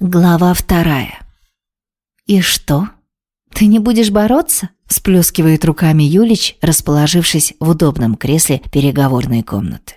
Глава вторая. «И что? Ты не будешь бороться?» – сплескивает руками Юлич, расположившись в удобном кресле переговорной комнаты.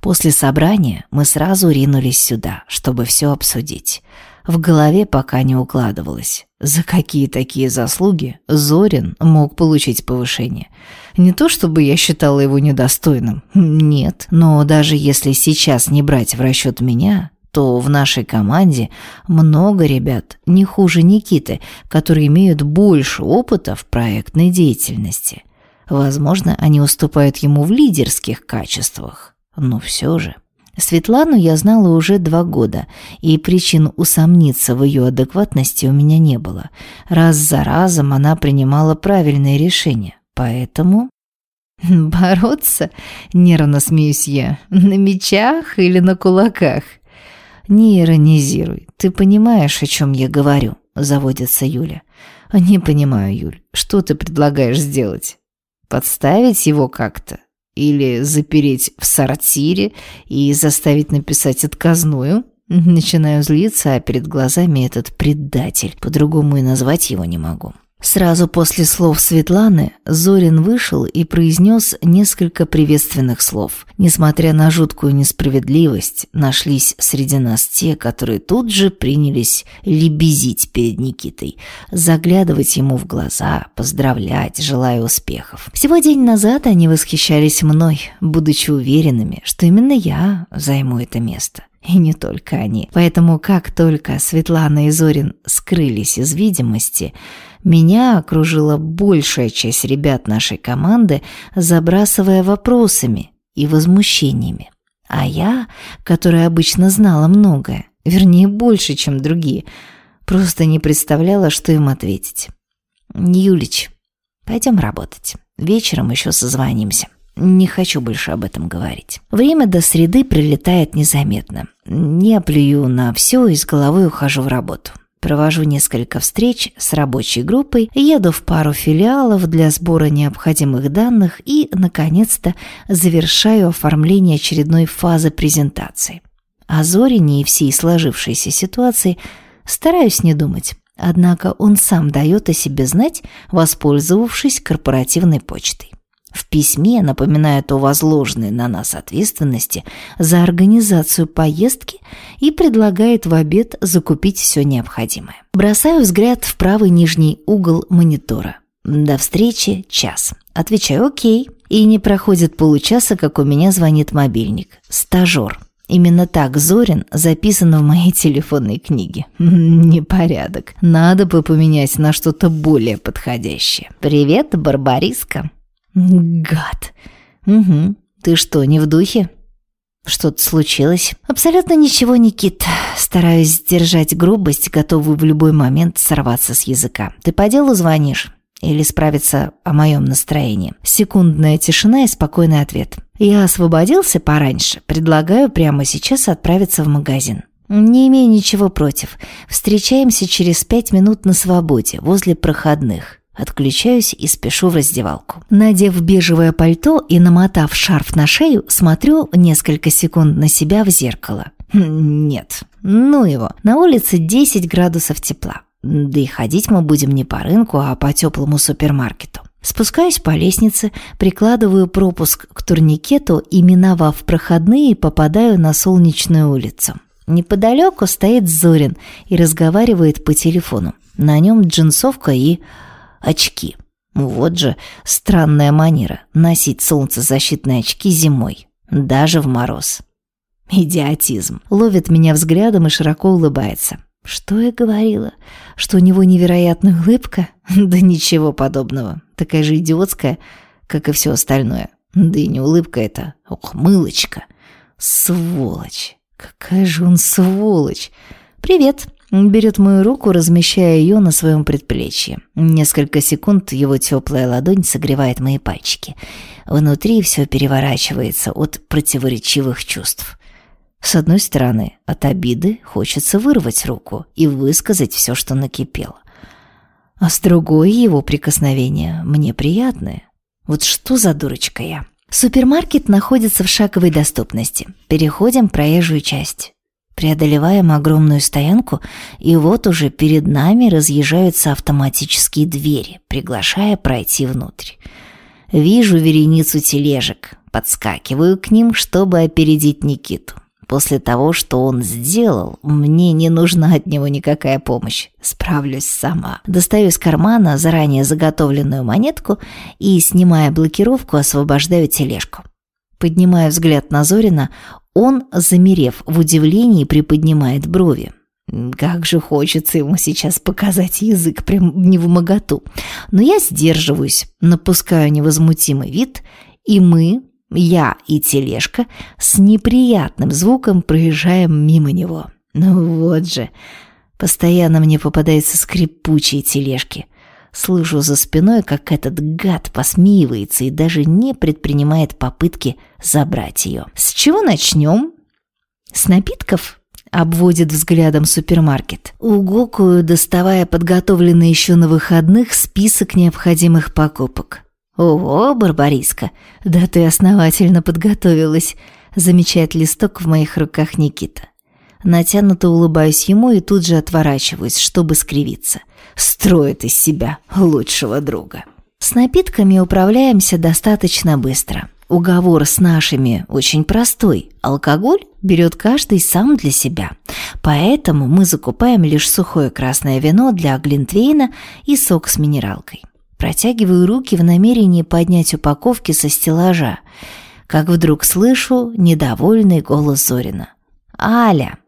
После собрания мы сразу ринулись сюда, чтобы все обсудить. В голове пока не укладывалось, за какие такие заслуги Зорин мог получить повышение. Не то чтобы я считала его недостойным, нет, но даже если сейчас не брать в расчет меня, то в нашей команде много ребят не хуже Никиты, которые имеют больше опыта в проектной деятельности. Возможно, они уступают ему в лидерских качествах, но все же. Светлану я знала уже два года, и причин усомниться в ее адекватности у меня не было. Раз за разом она принимала правильные решения, поэтому... «Бороться?» — нервно смеюсь я. «На мечах или на кулаках?» «Не иронизируй. Ты понимаешь, о чем я говорю?» – заводится Юля. «Не понимаю, Юль. Что ты предлагаешь сделать? Подставить его как-то? Или запереть в сортире и заставить написать отказную?» Начинаю злиться, а перед глазами этот предатель. По-другому и назвать его не могу. Сразу после слов Светланы Зорин вышел и произнес несколько приветственных слов. Несмотря на жуткую несправедливость, нашлись среди нас те, которые тут же принялись лебезить перед Никитой, заглядывать ему в глаза, поздравлять, желая успехов. Всего день назад они восхищались мной, будучи уверенными, что именно я займу это место. И не только они. Поэтому как только Светлана и Зорин скрылись из видимости – меня окружила большая часть ребят нашей команды, забрасывая вопросами и возмущениями. А я, которая обычно знала многое, вернее больше, чем другие, просто не представляла, что им ответить. «Юлич, пойдем работать. Вечером еще созвонимся». Не хочу больше об этом говорить. Время до среды прилетает незаметно. Не плюю на все и с головой ухожу в работу. Провожу несколько встреч с рабочей группой, еду в пару филиалов для сбора необходимых данных и, наконец-то, завершаю оформление очередной фазы презентации. О Зорине и всей сложившейся ситуации стараюсь не думать. Однако он сам дает о себе знать, воспользовавшись корпоративной почтой. В письме напоминает о возложенной на нас ответственности за организацию поездки и предлагает в обед закупить все необходимое. Бросаю взгляд в правый нижний угол монитора. До встречи час. Отвечаю «Окей». И не проходит получаса, как у меня звонит мобильник. Стажер. Именно так Зорин записан в моей телефонной книге. Непорядок. Надо бы поменять на что-то более подходящее. «Привет, Барбариска». Гад. Угу. Ты что, не в духе? Что-то случилось? Абсолютно ничего, Никит. Стараюсь сдержать грубость, готовую в любой момент сорваться с языка. Ты по делу звонишь? Или справиться о моем настроении? Секундная тишина и спокойный ответ. Я освободился пораньше. Предлагаю прямо сейчас отправиться в магазин. Не имею ничего против. Встречаемся через пять минут на свободе, возле проходных. Отключаюсь и спешу в раздевалку. Надев бежевое пальто и намотав шарф на шею, смотрю несколько секунд на себя в зеркало. Хм, нет, ну его. На улице 10 градусов тепла. Да и ходить мы будем не по рынку, а по теплому супермаркету. Спускаюсь по лестнице, прикладываю пропуск к турникету и, миновав проходные, попадаю на солнечную улицу. Неподалеку стоит Зорин и разговаривает по телефону. На нем джинсовка и очки. Вот же странная манера носить солнцезащитные очки зимой, даже в мороз. Идиотизм. Ловит меня взглядом и широко улыбается. Что я говорила? Что у него невероятная улыбка? Да ничего подобного. Такая же идиотская, как и все остальное. Да и не улыбка это, ухмылочка. Сволочь. Какая же он сволочь. «Привет», Берет мою руку, размещая ее на своем предплечье. Несколько секунд его теплая ладонь согревает мои пальчики. Внутри все переворачивается от противоречивых чувств. С одной стороны, от обиды хочется вырвать руку и высказать все, что накипело. А с другой, его прикосновения мне приятные. Вот что за дурочка я. Супермаркет находится в шаговой доступности. Переходим проезжую часть. Преодолеваем огромную стоянку, и вот уже перед нами разъезжаются автоматические двери, приглашая пройти внутрь. Вижу вереницу тележек, подскакиваю к ним, чтобы опередить Никиту. После того, что он сделал, мне не нужна от него никакая помощь. Справлюсь сама. Достаю из кармана заранее заготовленную монетку и, снимая блокировку, освобождаю тележку. Поднимая взгляд на Зорина, он, замерев в удивлении, приподнимает брови. Как же хочется ему сейчас показать язык прям не в моготу. Но я сдерживаюсь, напускаю невозмутимый вид, и мы, я и тележка, с неприятным звуком проезжаем мимо него. Ну вот же, постоянно мне попадаются скрипучие тележки. Слышу за спиной, как этот гад посмеивается и даже не предпринимает попытки забрать ее. С чего начнем? С напитков? Обводит взглядом супермаркет. Угукую, доставая подготовленный еще на выходных список необходимых покупок. «Ого, Барбариска, да ты основательно подготовилась», замечает листок в моих руках Никита. Натянуто улыбаюсь ему и тут же отворачиваюсь, чтобы скривиться. Строит из себя лучшего друга. С напитками управляемся достаточно быстро. Уговор с нашими очень простой. Алкоголь берет каждый сам для себя. Поэтому мы закупаем лишь сухое красное вино для глинтвейна и сок с минералкой. Протягиваю руки в намерении поднять упаковки со стеллажа, как вдруг слышу недовольный голос Зорина. «Аля!»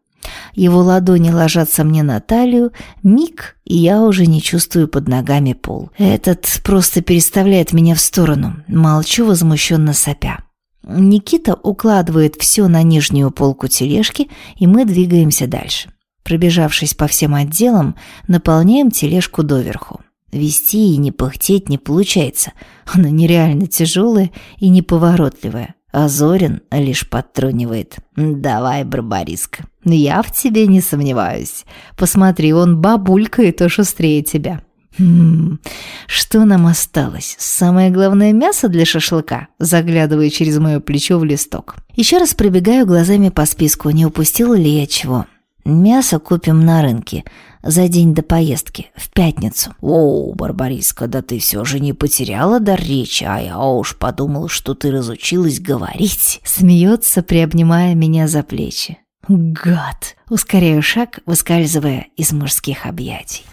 Его ладони ложатся мне на талию, миг, и я уже не чувствую под ногами пол. Этот просто переставляет меня в сторону, молчу возмущенно сопя. Никита укладывает все на нижнюю полку тележки, и мы двигаемся дальше. Пробежавшись по всем отделам, наполняем тележку доверху. Вести и не пыхтеть не получается. Она нереально тяжелая и неповоротливая. А Зорин лишь подтрунивает. «Давай, Барбариска, я в тебе не сомневаюсь. Посмотри, он бабулька и то шустрее тебя». «Хм, что нам осталось? Самое главное мясо для шашлыка?» Заглядывая через мое плечо в листок. Еще раз пробегаю глазами по списку, не упустила ли я чего. Мясо купим на рынке за день до поездки, в пятницу. О, Барбариска, да ты все же не потеряла дар речи, а я уж подумал, что ты разучилась говорить. Смеется, приобнимая меня за плечи. Гад! Ускоряю шаг, выскальзывая из мужских объятий.